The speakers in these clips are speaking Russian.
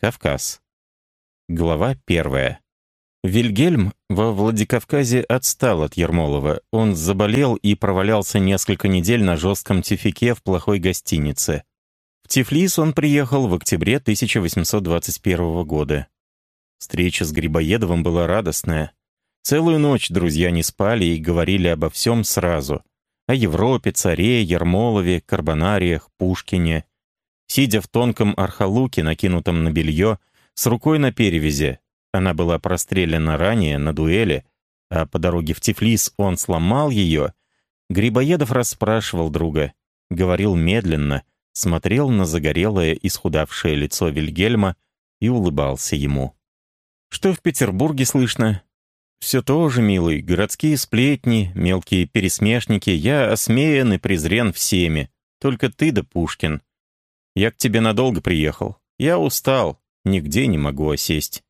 Кавказ. Глава первая. Вильгельм во Владикавказе отстал от Ермолова. Он заболел и провалялся несколько недель на жестком тифике в плохой гостинице. В Тифлис он приехал в октябре 1821 года. Встреча с Грибоедовым была радостная. Целую ночь друзья не спали и говорили обо всем сразу. О Европе, царе, Ермолове, Карбонариях, Пушкине. Сидя в тонком архалуке, накинутом на белье, с рукой на перевязи, она была прострелена ранее на дуэли, а по дороге в Тифлис он сломал ее, Грибоедов расспрашивал друга, говорил медленно, смотрел на загорелое, исхудавшее лицо Вильгельма и улыбался ему. «Что в Петербурге слышно?» «Все тоже, милый, городские сплетни, мелкие пересмешники, я осмеян и презрен всеми, только ты да Пушкин. Я к тебе надолго приехал, я устал, нигде не могу осесть».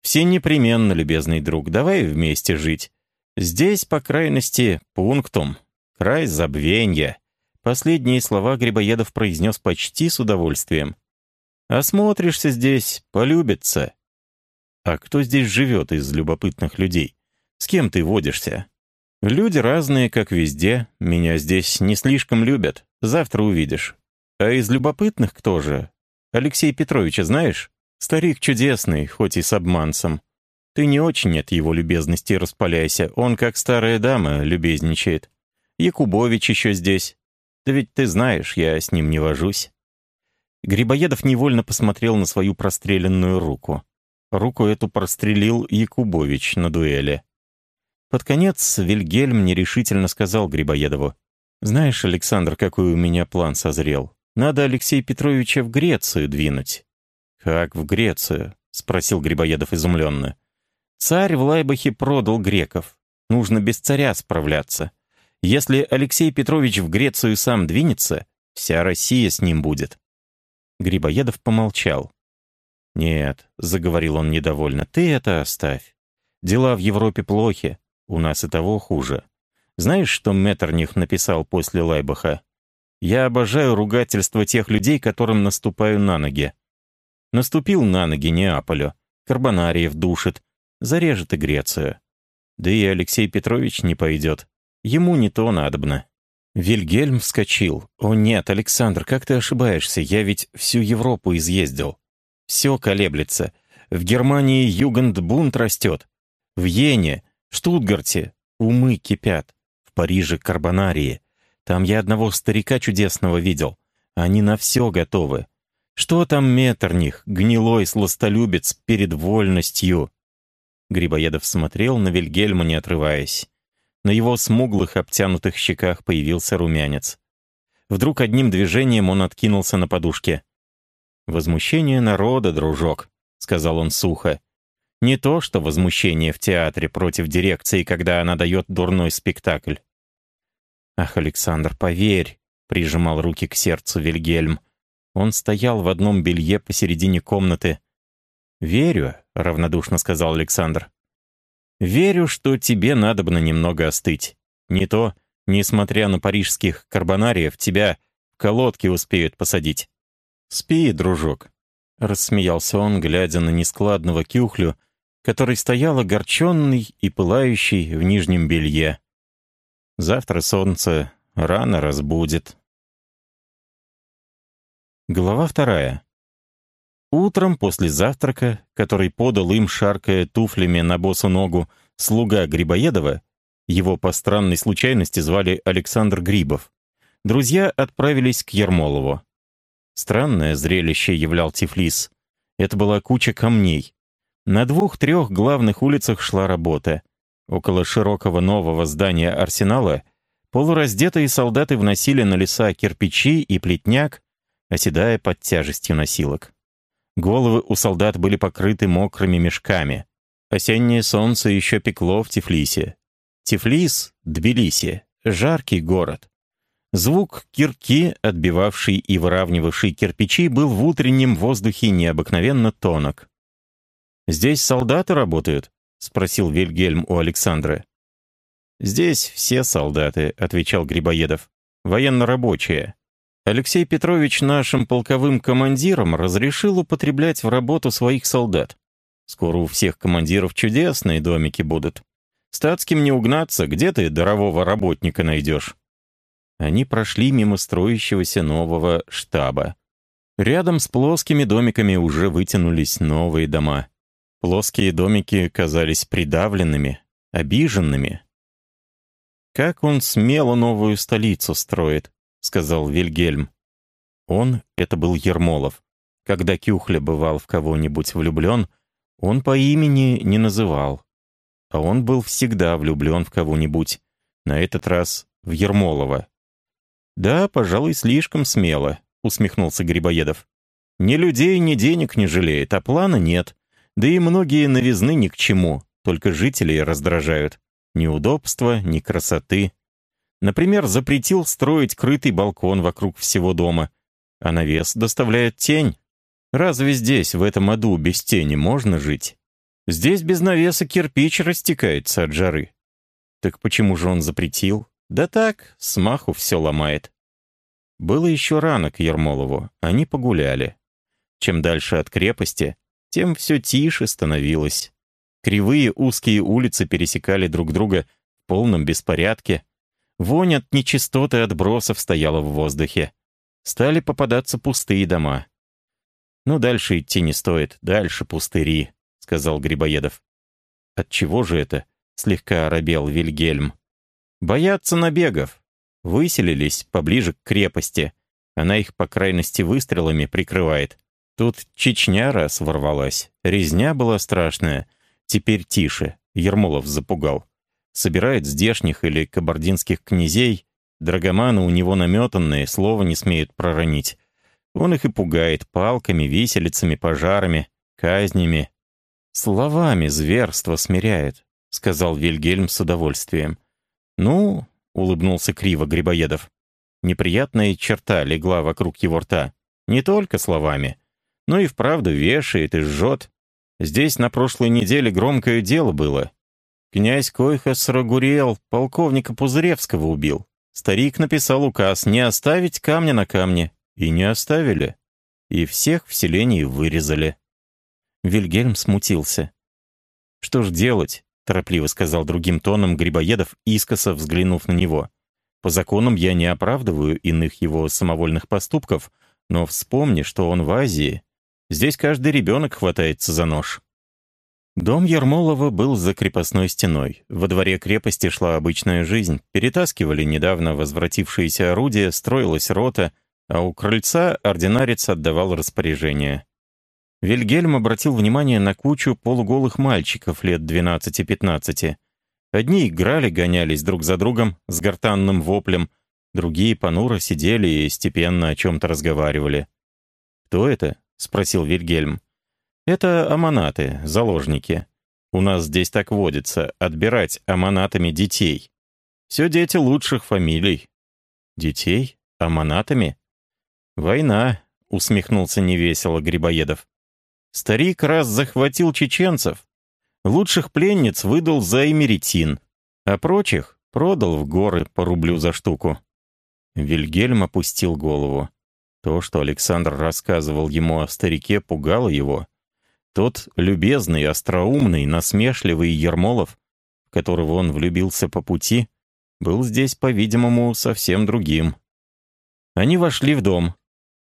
«Все непременно, любезный друг, давай вместе жить. Здесь, по крайности, пунктум, край забвенья». Последние слова Грибоедов произнес почти с удовольствием. «Осмотришься здесь, полюбится». «А кто здесь живет из любопытных людей? С кем ты водишься?» «Люди разные, как везде. Меня здесь не слишком любят. Завтра увидишь. А из любопытных кто же? Алексей Петровича знаешь?» Старик чудесный, хоть и с обманцем. Ты не очень от его любезности распаляйся, он, как старая дама, любезничает. Якубович еще здесь. Да ведь ты знаешь, я с ним не вожусь». Грибоедов невольно посмотрел на свою простреленную руку. Руку эту прострелил Якубович на дуэли. Под конец Вильгельм нерешительно сказал Грибоедову. «Знаешь, Александр, какой у меня план созрел? Надо Алексея Петровича в Грецию двинуть. «Как в Грецию?» — спросил Грибоедов изумленно. «Царь в Лайбахе продал греков. Нужно без царя справляться. Если Алексей Петрович в Грецию сам двинется, вся Россия с ним будет». Грибоедов помолчал. «Нет», — заговорил он недовольно, — «ты это оставь. Дела в Европе плохи, у нас и того хуже. Знаешь, что Меттерних написал после Лайбаха? Я обожаю ругательство тех людей, которым наступаю на ноги. Наступил на ноги Неаполю, Карбонариев душит, зарежет и Грецию. Да и Алексей Петрович не пойдет. Ему не то надобно. Вильгельм вскочил. «О нет, Александр, как ты ошибаешься? Я ведь всю Европу изъездил. Все колеблется. В Германии югендбунт растет. В Йене, Штутгарте умы кипят. В Париже карбонарии. Там я одного старика чудесного видел. Они на все готовы. Что там Меттерних, гнилой сластолюбец перед вольностью?» Грибоедов смотрел на Вильгельма, не отрываясь. На его смуглых, обтянутых щеках появился румянец. Вдруг одним движением он откинулся на подушке. «Возмущение народа, дружок», — сказал он сухо. «Не то, что возмущение в театре против дирекции, когда она дает дурной спектакль». «Ах, Александр, поверь», — прижимал руки к сердцу Вильгельм, — он стоял в одном белье посередине комнаты. «Верю», — равнодушно сказал Александр. «Верю, что тебе надо бы на немного остыть. Не то, несмотря на парижских карбонариев, тебя в колодки успеют посадить. Спи, дружок», — рассмеялся он, глядя на нескладного кюхлю, который стоял огорченный и пылающий в нижнем белье. «Завтра солнце рано разбудит». Глава вторая. Утром после завтрака, который подал им, шаркая туфлями на босу ногу, слуга Грибоедова, его по странной случайности звали Александр Грибов, друзья отправились к Ермолову. Странное зрелище являл Тифлис. Это была куча камней. На двух-трех главных улицах шла работа. Около широкого нового здания арсенала полураздетые солдаты вносили на леса кирпичи и плетняк, оседая под тяжестью носилок. Головы у солдат были покрыты мокрыми мешками. Осеннее солнце еще пекло в Тифлисе. Тифлис, Тбилиси, жаркий город. Звук кирки, отбивавший и выравнивавший кирпичи, был в утреннем воздухе необыкновенно тонок. «Здесь солдаты работают?» — спросил Вильгельм у Александра. «Здесь все солдаты», — отвечал Грибоедов. «Военно-рабочие. Алексей Петрович нашим полковым командирам разрешил употреблять в работу своих солдат. Скоро у всех командиров чудесные домики будут. Статским не угнаться, где ты дарового работника найдешь?» Они прошли мимо строящегося нового штаба. Рядом с плоскими домиками уже вытянулись новые дома. Плоские домики казались придавленными, обиженными. «Как он смело новую столицу строит», — сказал Вильгельм. Он, это был Ермолов. Когда Кюхля бывал в кого-нибудь влюблен, он по имени не называл. А он был всегда влюблен в кого-нибудь. На этот раз в Ермолова. «Да, пожалуй, слишком смело», — усмехнулся Грибоедов. «Ни людей, ни денег не жалеет, а плана нет. Да и многие новизны ни к чему, только жителей раздражают. Ни удобства, ни красоты. Например, запретил строить крытый балкон вокруг всего дома, а навес доставляет тень. Разве здесь, в этом аду, без тени можно жить? Здесь без навеса кирпич растекается от жары. Так почему же он запретил? Да так, смаху все ломает. Было еще рано к Ермолову, они погуляли. Чем дальше от крепости, тем все тише становилось. Кривые узкие улицы пересекали друг друга в полном беспорядке. Вонь от нечистоты отбросов стояла в воздухе. Стали попадаться пустые дома. «Ну, дальше идти не стоит, дальше пустыри», — сказал Грибоедов. «Отчего же это?» — слегка оробел Вильгельм. «Боятся набегов. Выселились поближе к крепости. Она их, по крайности, выстрелами прикрывает. Тут Чечня раз ворвалась. Резня была страшная. Теперь тише. Ермолов запугал. Собирает здешних или кабардинских князей. Драгоманы у него наметанные, слова не смеют проронить. Он их и пугает палками, виселицами, пожарами, казнями. Словами зверство смиряет, сказал Вильгельм с удовольствием. Ну, улыбнулся криво Грибоедов. Неприятная черта легла вокруг его рта. Не только словами, но и вправду вешает и жжет. Здесь на прошлой неделе громкое дело было. Князь Койхас Рагурел полковника Пузыревского убил. Старик написал указ не оставить камня на камне. И не оставили. И всех в селении вырезали. Вильгельм смутился. «Что ж делать?» — торопливо сказал другим тоном Грибоедов, искоса взглянув на него. «По законам я не оправдываю иных его самовольных поступков, но вспомни, что он в Азии, Здесь каждый ребенок хватается за нож. Дом Ермолова был за крепостной стеной. Во дворе крепости шла обычная жизнь. Перетаскивали недавно возвратившиеся орудия, строилась рота, а у крыльца ординарец отдавал распоряжение. Вильгельм обратил внимание на кучу полуголых мальчиков лет 12-15. Одни играли, гонялись друг за другом с гортанным воплем, другие понуро сидели и степенно о чем-то разговаривали. «Кто это?» — спросил Вильгельм. «Это аманаты, заложники. У нас здесь так водится, отбирать аманатами детей. Все дети лучших фамилий». «Детей? Аманатами?» «Война», — усмехнулся невесело Грибоедов. «Старик раз захватил чеченцев. Лучших пленниц выдал за эмеретин, а прочих продал в горы по рублю за штуку». Вильгельм опустил голову. То, что Александр рассказывал ему о старике, пугало его. Тот любезный, остроумный, насмешливый Ермолов, в которого он влюбился по пути, был здесь, по-видимому, совсем другим. Они вошли в дом.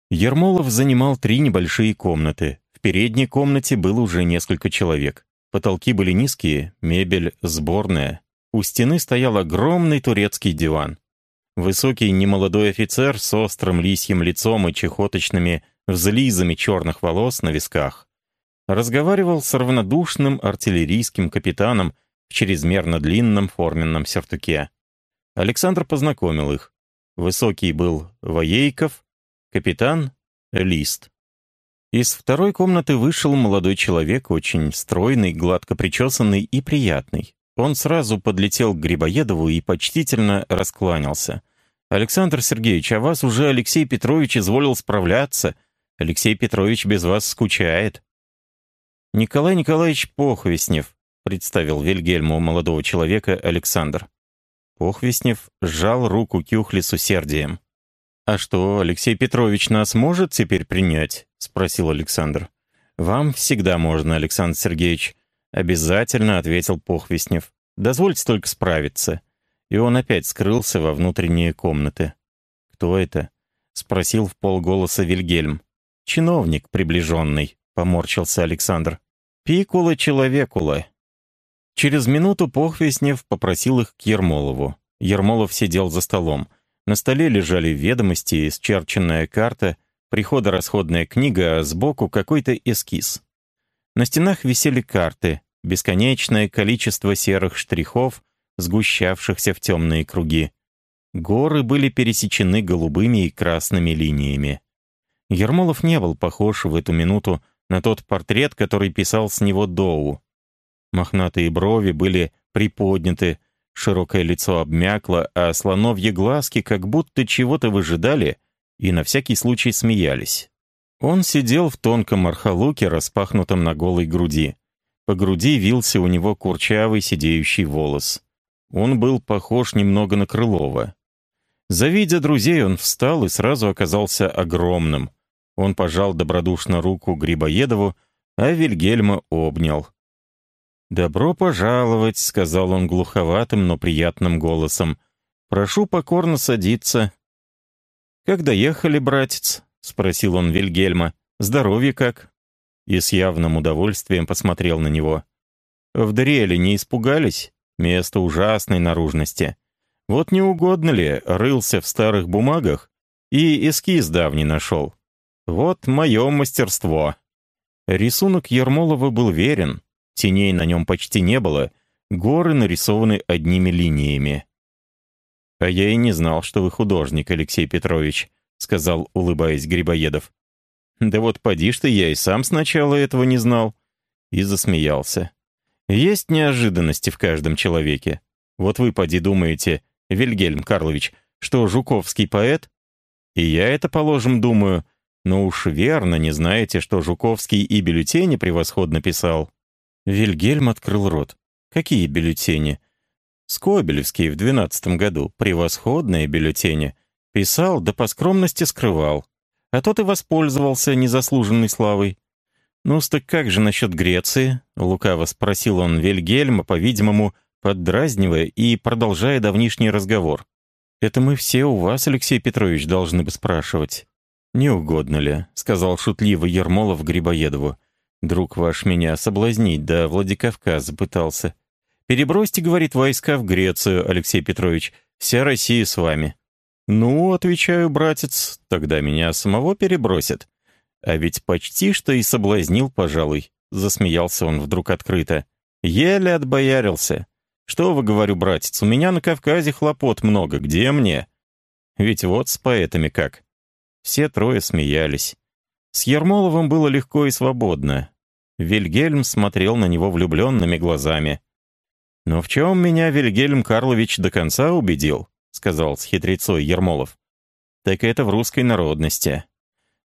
Ермолов занимал три небольшие комнаты. В передней комнате было уже несколько человек. Потолки были низкие, мебель сборная. У стены стоял огромный турецкий диван. Высокий немолодой офицер с острым лисьим лицом и чехоточными взлизами черных волос на висках разговаривал с равнодушным артиллерийским капитаном в чрезмерно длинном форменном сюртуке. Александр познакомил их. Высокий был Воейков, капитан — Лист. Из второй комнаты вышел молодой человек, очень стройный, гладко причесанный и приятный. Он сразу подлетел к Грибоедову и почтительно раскланялся. «Александр Сергеевич, а вас уже Алексей Петрович изволил справляться. Алексей Петрович без вас скучает». «Николай Николаевич Похвеснев», — представил Вильгельму молодого человека Александр. Похвеснев сжал руку Кюхли с усердием. «А что, Алексей Петрович нас может теперь принять?» — спросил Александр. «Вам всегда можно, Александр Сергеевич», — обязательно ответил Похвестнев. «Дозвольте только справиться». И он опять скрылся во внутренние комнаты. «Кто это?» — спросил в полголоса Вильгельм. «Чиновник приближенный», — поморщился Александр. «Пикула человекула». Через минуту Похвестнев попросил их к Ермолову. Ермолов сидел за столом. На столе лежали ведомости, исчерченная карта, приходо-расходная книга, а сбоку какой-то эскиз. На стенах висели карты, бесконечное количество серых штрихов, сгущавшихся в темные круги. Горы были пересечены голубыми и красными линиями. Ермолов не был похож в эту минуту на тот портрет, который писал с него Доу. Мохнатые брови были приподняты, широкое лицо обмякло, а слоновьи глазки как будто чего-то выжидали и на всякий случай смеялись. Он сидел в тонком архалуке, распахнутом на голой груди. По груди вился у него курчавый сидеющий волос. Он был похож немного на Крылова. Завидя друзей, он встал и сразу оказался огромным. Он пожал добродушно руку Грибоедову, а Вильгельма обнял. «Добро пожаловать», — сказал он глуховатым, но приятным голосом. «Прошу покорно садиться». «Как доехали, братец?» — спросил он Вильгельма. «Здоровье как?» И с явным удовольствием посмотрел на него. «В Дриэле не испугались? Место ужасной наружности. Вот не угодно ли, рылся в старых бумагах и эскиз давний нашел. Вот мое мастерство». Рисунок Ермолова был верен, Теней на нем почти не было, горы нарисованы одними линиями. «А я и не знал, что вы художник, Алексей Петрович», — сказал, улыбаясь Грибоедов. «Да вот поди что я и сам сначала этого не знал». И засмеялся. «Есть неожиданности в каждом человеке. Вот вы поди думаете, Вильгельм Карлович, что Жуковский поэт? И я это, положим, думаю, но уж верно не знаете, что Жуковский и бюллетени превосходно писал». Вильгельм открыл рот. «Какие бюллетени?» «Скобелевский в двенадцатом году. Превосходные бюллетени. Писал, да по скромности скрывал. А тот и воспользовался незаслуженной славой». «Ну, так как же насчет Греции?» — лукаво спросил он Вильгельма, по-видимому, поддразнивая и продолжая давнишний разговор. «Это мы все у вас, Алексей Петрович, должны бы спрашивать». «Не угодно ли?» — сказал шутливо Ермолов Грибоедову. Друг ваш меня соблазнить, да Владикавказ пытался. Перебросьте, говорит, войска в Грецию, Алексей Петрович. Вся Россия с вами. Ну, отвечаю, братец, тогда меня самого перебросят. А ведь почти что и соблазнил, пожалуй. Засмеялся он вдруг открыто. Еле отбоярился. Что вы, говорю, братец, у меня на Кавказе хлопот много, где мне? Ведь вот с поэтами как. Все трое смеялись. С Ермоловым было легко и свободно. Вильгельм смотрел на него влюбленными глазами. «Но в чем меня Вильгельм Карлович до конца убедил?» — сказал с хитрецой Ермолов. «Так это в русской народности».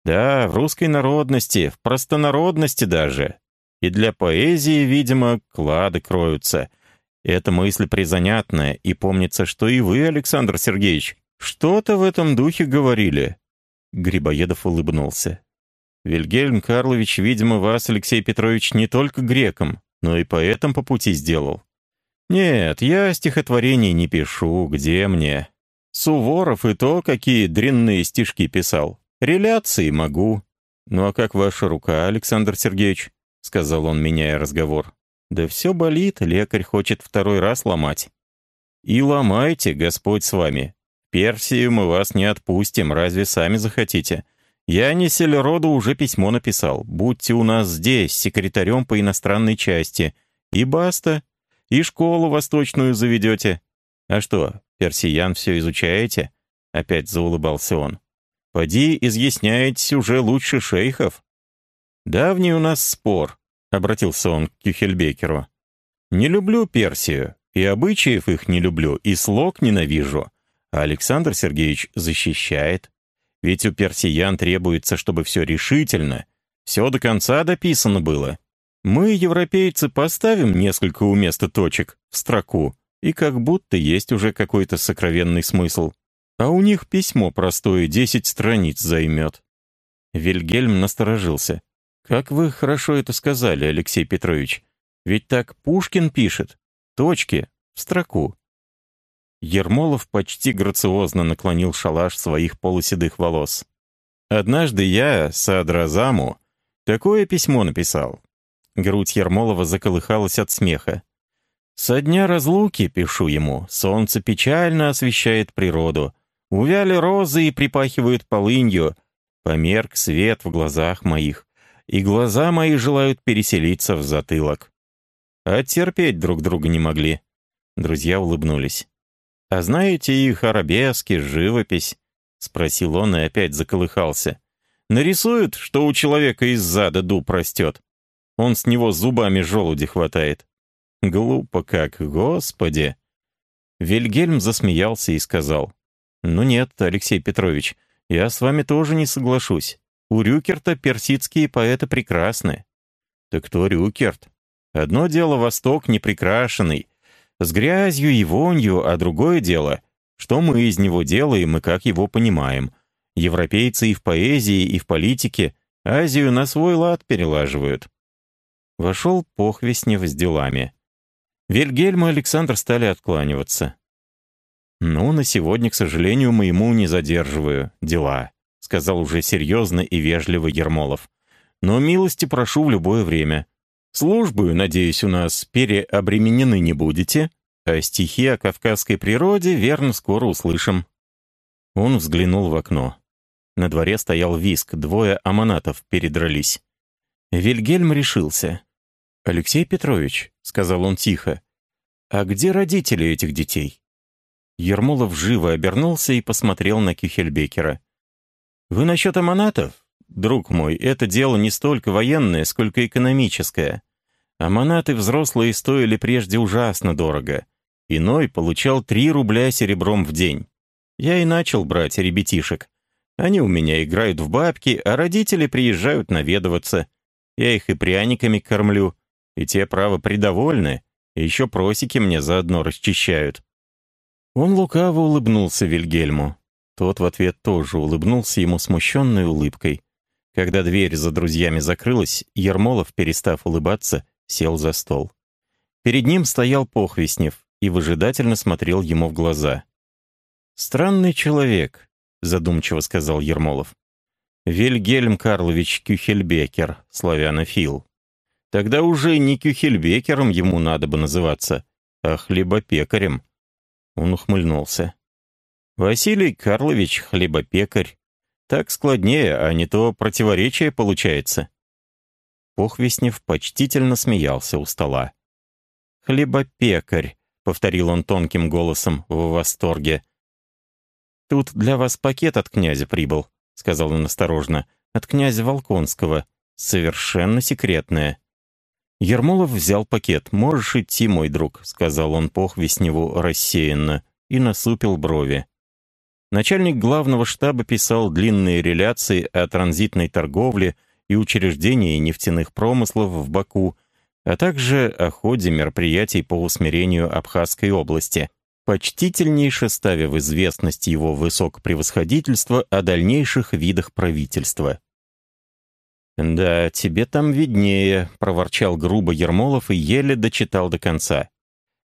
«Да, в русской народности, в простонародности даже. И для поэзии, видимо, клады кроются. Эта мысль призанятная, и помнится, что и вы, Александр Сергеевич, что-то в этом духе говорили». Грибоедов улыбнулся. Вильгельм Карлович, видимо, вас, Алексей Петрович, не только греком, но и поэтом по пути сделал. Нет, я стихотворений не пишу, где мне? Суворов и то, какие дрянные стишки писал. Реляции могу. Ну а как ваша рука, Александр Сергеевич? Сказал он, меняя разговор. Да все болит, лекарь хочет второй раз ломать. И ломайте, Господь с вами. Персию мы вас не отпустим, разве сами захотите? Я не Селероду уже письмо написал. Будьте у нас здесь, секретарем по иностранной части. И баста. И школу восточную заведете. А что, персиян все изучаете? Опять заулыбался он. Поди, изъясняетесь уже лучше шейхов. Давний у нас спор, обратился он к Кюхельбекеру. Не люблю Персию, и обычаев их не люблю, и слог ненавижу. А Александр Сергеевич защищает. Ведь у персиян требуется, чтобы все решительно, все до конца дописано было. Мы, европейцы, поставим несколько у места точек в строку, и как будто есть уже какой-то сокровенный смысл. А у них письмо простое десять страниц займет». Вильгельм насторожился. «Как вы хорошо это сказали, Алексей Петрович. Ведь так Пушкин пишет. Точки, в строку». Ермолов почти грациозно наклонил шалаш своих полуседых волос. «Однажды я, Садразаму, такое письмо написал». Грудь Ермолова заколыхалась от смеха. «Со дня разлуки, пишу ему, солнце печально освещает природу. Увяли розы и припахивают полынью. Померк свет в глазах моих, и глаза мои желают переселиться в затылок. А терпеть друг друга не могли. Друзья улыбнулись. «А знаете их арабески, живопись?» — спросил он и опять заколыхался. «Нарисуют, что у человека из зада дуб растет. Он с него зубами желуди хватает. Глупо как, господи!» Вильгельм засмеялся и сказал. «Ну нет, Алексей Петрович, я с вами тоже не соглашусь. У Рюкерта персидские поэты прекрасны». «Так кто Рюкерт? Одно дело Восток неприкрашенный, с грязью и вонью, а другое дело, что мы из него делаем и как его понимаем. Европейцы и в поэзии, и в политике Азию на свой лад перелаживают». Вошел Похвестнев с делами. Вильгельм и Александр стали откланиваться. «Ну, на сегодня, к сожалению, моему не задерживаю. Дела», — сказал уже серьезно и вежливо Ермолов. «Но милости прошу в любое время. Службою, надеюсь, у нас переобременены не будете, а стихи о кавказской природе, верно, скоро услышим». Он взглянул в окно. На дворе стоял виск, двое аманатов передрались. Вильгельм решился. «Алексей Петрович», — сказал он тихо, — «а где родители этих детей?» Ермолов живо обернулся и посмотрел на Кюхельбекера. «Вы насчет аманатов? Друг мой, это дело не столько военное, сколько экономическое. Аманаты взрослые стоили прежде ужасно дорого. Иной получал 3 рубля серебром в день. Я и начал брать ребятишек. Они у меня играют в бабки, а родители приезжают наведываться. Я их и пряниками кормлю, и те, право, придовольны, и еще просики мне заодно расчищают. Он лукаво улыбнулся Вильгельму. Тот в ответ тоже улыбнулся ему смущенной улыбкой. Когда дверь за друзьями закрылась, Ермолов, перестав улыбаться, сел за стол. Перед ним стоял Похвестнев и выжидательно смотрел ему в глаза. «Странный человек», — задумчиво сказал Ермолов. «Вильгельм Карлович Кюхельбекер, славянофил. Тогда уже не Кюхельбекером ему надо бы называться, а хлебопекарем». Он ухмыльнулся. «Василий Карлович — хлебопекарь. Так складнее, а не то противоречие получается». Похвестнев почтительно смеялся у стола. «Хлебопекарь», — повторил он тонким голосом в восторге. «Тут для вас пакет от князя прибыл», — сказал он осторожно. «От князя Волконского. Совершенно секретное». Ермолов взял пакет. «Можешь идти, мой друг», — сказал он Похвестневу рассеянно и насупил брови. Начальник главного штаба писал длинные реляции о транзитной торговле и учреждении нефтяных промыслов в Баку, а также о ходе мероприятий по усмирению Абхазской области, почтительнейше ставя в известность его высокопревосходительство о дальнейших видах правительства. «Да, тебе там виднее», — проворчал грубо Ермолов и еле дочитал до конца.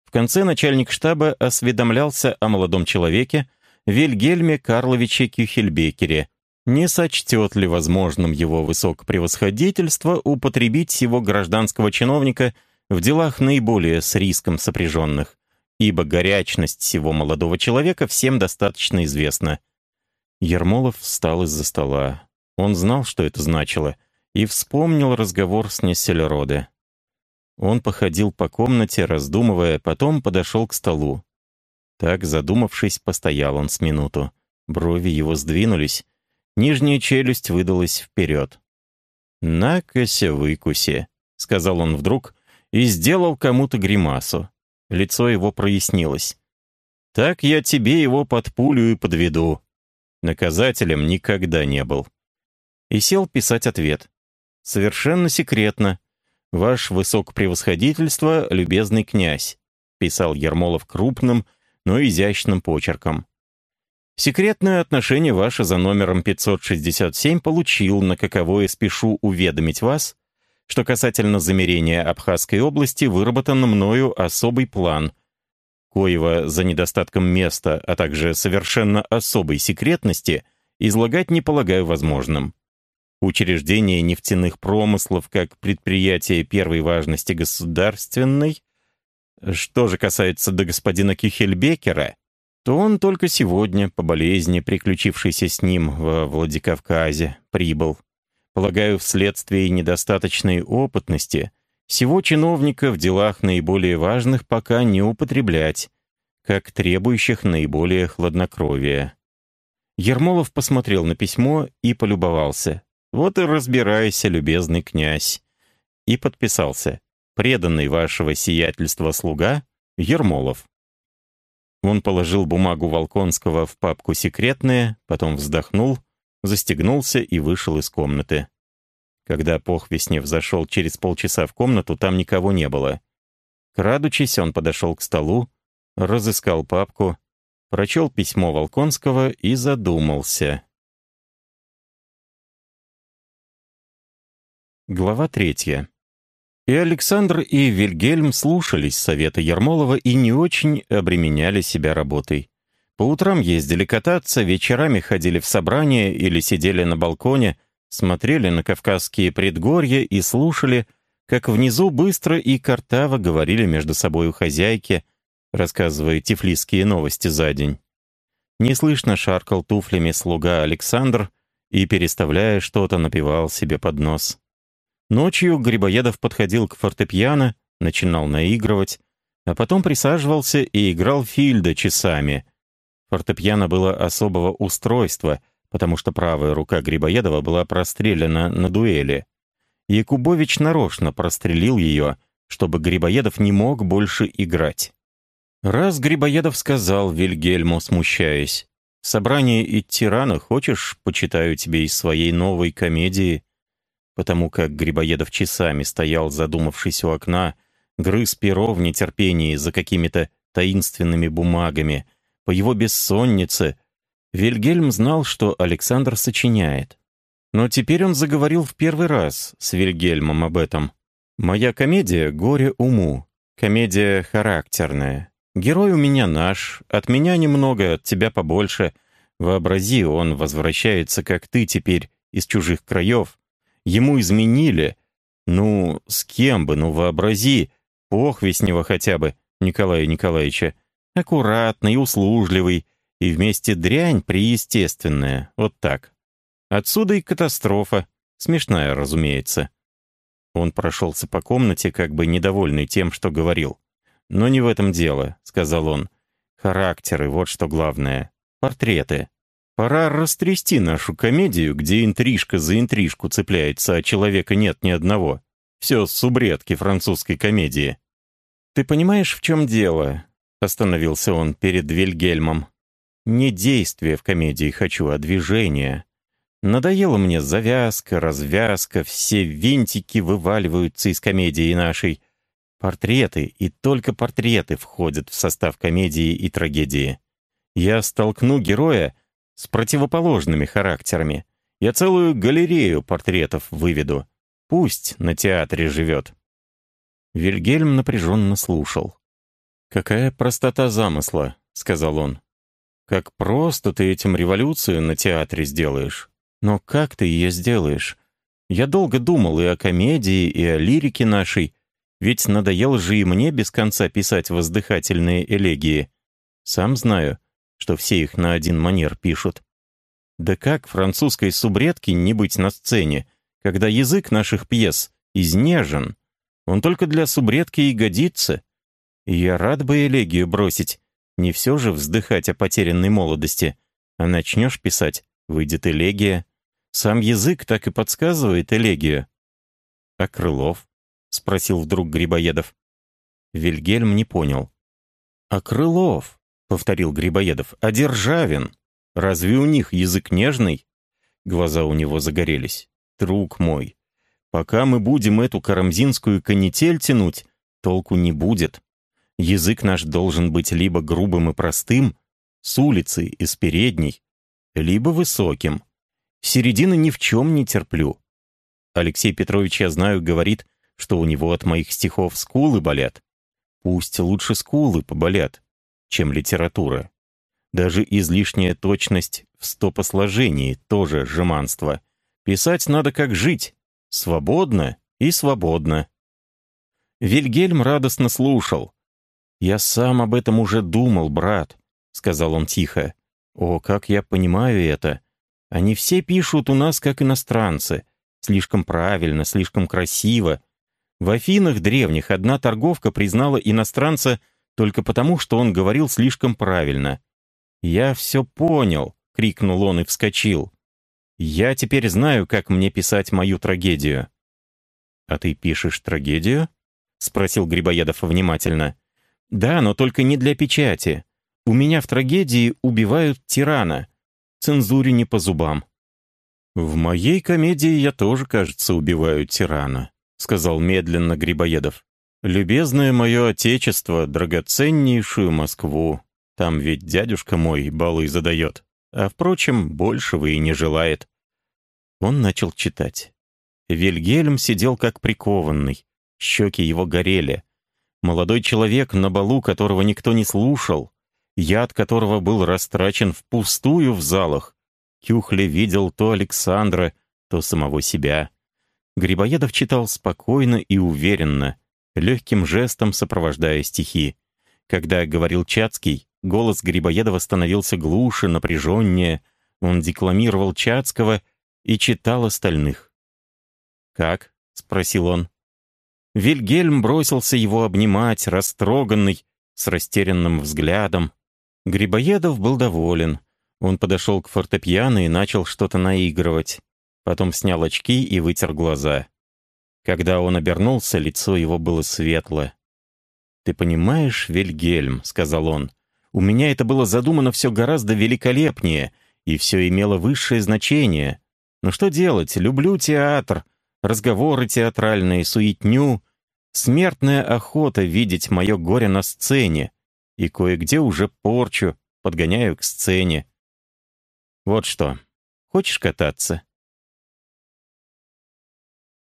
В конце начальник штаба осведомлялся о молодом человеке Вильгельме Карловиче Кюхельбекере. Не сочтет ли возможным его высокопревосходительство употребить его гражданского чиновника в делах наиболее с риском сопряженных, ибо горячность всего молодого человека всем достаточно известна. Ермолов встал из-за стола. Он знал, что это значило — и вспомнил разговор с Нессельроде. Он походил по комнате, раздумывая, потом подошел к столу. Так, задумавшись, постоял он с минуту. Брови его сдвинулись, нижняя челюсть выдалась вперед. «На-кася выкуси», — сказал он вдруг и сделал кому-то гримасу. Лицо его прояснилось. «Так я тебе его под пулю и подведу». Наказателем никогда не был. И сел писать ответ. Совершенно секретно. Ваш высокопревосходительство, любезный князь», писал Ермолов крупным, но изящным почерком. Секретное отношение ваше за номером 567 получил, на каковое спешу уведомить вас, что касательно замерения Абхазской области выработан мною особый план, коего за недостатком места, а также совершенно особой секретности излагать не полагаю возможным. Учреждение нефтяных промыслов как предприятие первой важности государственной, что же касается до господина Кюхельбекера, то он только сегодня, по болезни, приключившейся с ним во Владикавказе, прибыл. Полагаю, вследствие недостаточной опытности, всего чиновника в делах наиболее важных пока не употреблять, как требующих наиболее хладнокровия. Ермолов посмотрел на письмо и полюбовался. Вот и разбирайся, любезный князь. И подписался. Преданный вашего сиятельства слуга Ермолов. Он положил бумагу Волконского в папку «Секретные», потом вздохнул, застегнулся и вышел из комнаты. Когда Похвеснев зашел через полчаса в комнату, там никого не было. Крадучись, он подошел к столу, разыскал папку, прочел письмо Волконского и задумался. Глава третья. И Александр, и Вильгельм слушались совета Ермолова и не очень обременяли себя работой. По утрам ездили кататься, вечерами ходили в собрания или сидели на балконе, смотрели на кавказские предгорья и слушали, как внизу быстро и картаво говорили между собой у хозяйки, рассказывая тифлисские новости за день. Неслышно шаркал туфлями слуга Александр и, переставляя что-то, напевал себе под нос. Ночью Грибоедов подходил к фортепиано, начинал наигрывать, а потом присаживался и играл Фильда часами. Фортепиано было особого устройства, потому что правая рука Грибоедова была прострелена на дуэли. Якубович нарочно прострелил ее, чтобы Грибоедов не мог больше играть. Раз Грибоедов сказал Вильгельму, смущаясь, «Собрание идти рано, хочешь, почитаю тебе из своей новой комедии?» Потому как Грибоедов часами стоял, задумавшись у окна, грыз перо в нетерпении за какими-то таинственными бумагами. По его бессоннице Вильгельм знал, что Александр сочиняет. Но теперь он заговорил в первый раз с Вильгельмом об этом. «Моя комедия — горе уму. Комедия характерная. Герой у меня наш, от меня немного, от тебя побольше. Вообрази, он возвращается, как ты теперь, из чужих краев, Ему изменили. Ну, с кем бы, ну вообрази, Похвестнева хотя бы, Николая Николаевича. Аккуратный, услужливый, и вместе дрянь приестественная, вот так. Отсюда и катастрофа, смешная, разумеется. Он прошелся по комнате, как бы недовольный тем, что говорил. «Но не в этом дело», — сказал он. «Характеры, вот что главное. Портреты. Пора растрясти нашу комедию, где интрижка за интрижку цепляется, а человека нет ни одного. Все с субредки французской комедии. «Ты понимаешь, в чем дело?» — остановился он перед Вильгельмом. «Не действие в комедии хочу, а движение. Надоело мне завязка, развязка, все винтики вываливаются из комедии нашей. Портреты, и только портреты входят в состав комедии и трагедии. Я столкну героя с противоположными характерами. Я целую галерею портретов выведу. Пусть на театре живет». Вильгельм напряженно слушал. «Какая простота замысла», — сказал он. «Как просто ты этим революцию на театре сделаешь. Но как ты ее сделаешь? Я долго думал и о комедии, и о лирике нашей, ведь надоело же и мне без конца писать воздыхательные элегии. Сам знаю, что все их на один манер пишут. Да как французской субредке не быть на сцене, когда язык наших пьес изнежен? Он только для субредки и годится. Я рад бы элегию бросить, не все же вздыхать о потерянной молодости. А начнешь писать, выйдет элегия. Сам язык так и подсказывает элегию. «А Крылов?» — спросил вдруг Грибоедов. Вильгельм не понял. «А Крылов?» Повторил Грибоедов. «А Державин? Разве у них язык нежный?» Глаза у него загорелись. «Друг мой, пока мы будем эту карамзинскую канитель тянуть, толку не будет. Язык наш должен быть либо грубым и простым, с улицы, из передней, либо высоким. Середины ни в чем не терплю. Алексей Петрович, я знаю, говорит, что у него от моих стихов скулы болят. Пусть лучше скулы поболят, чем литература. Даже излишняя точность в стопосложении тоже жеманство. Писать надо как жить. Свободно и свободно. Вильгельм радостно слушал. «Я сам об этом уже думал, брат», — сказал он тихо. «О, как я понимаю это. Они все пишут у нас как иностранцы. Слишком правильно, слишком красиво. В Афинах древних одна торговка признала иностранца только потому, что он говорил слишком правильно. «Я все понял», — крикнул он и вскочил. «Я теперь знаю, как мне писать мою трагедию». «А ты пишешь трагедию?» — спросил Грибоедов внимательно. «Да, но только не для печати. У меня в трагедии убивают тирана. Цензуре не по зубам». «В моей комедии я тоже, кажется, убиваю тирана», — сказал медленно Грибоедов. «Любезное мое отечество, драгоценнейшую Москву. Там ведь дядюшка мой балы задает. А, впрочем, большего и не желает». Он начал читать. Вильгельм сидел как прикованный. Щеки его горели. Молодой человек, на балу которого никто не слушал, яд которого был растрачен впустую в залах, Кюхле видел то Александра, то самого себя. Грибоедов читал спокойно и уверенно, легким жестом сопровождая стихи. Когда говорил Чацкий, голос Грибоедова становился глуше, напряженнее, он декламировал Чацкого и читал остальных. «Как?» — спросил он. Вильгельм бросился его обнимать, растроганный, с растерянным взглядом. Грибоедов был доволен. Он подошел к фортепиано и начал что-то наигрывать. Потом снял очки и вытер глаза. Когда он обернулся, лицо его было светлое. «Ты понимаешь, Вильгельм», — сказал он, — «у меня это было задумано все гораздо великолепнее, и все имело высшее значение. Но что делать? Люблю театр, разговоры театральные, суетню, смертная охота видеть мое горе на сцене, и кое-где уже порчу, подгоняю к сцене. Вот что, хочешь кататься?